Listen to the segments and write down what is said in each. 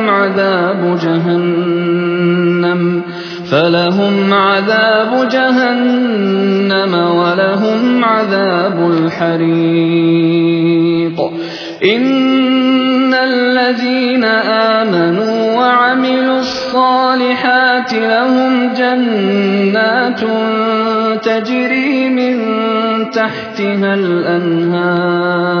فلهم عذاب جهنم فلهم عذاب جهنم ولهم عذاب الحريق. إن الذين آمنوا وعملوا الصالحات لهم جنات تجري من تحتها الأنهار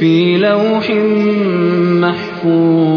في لوح محفوظ.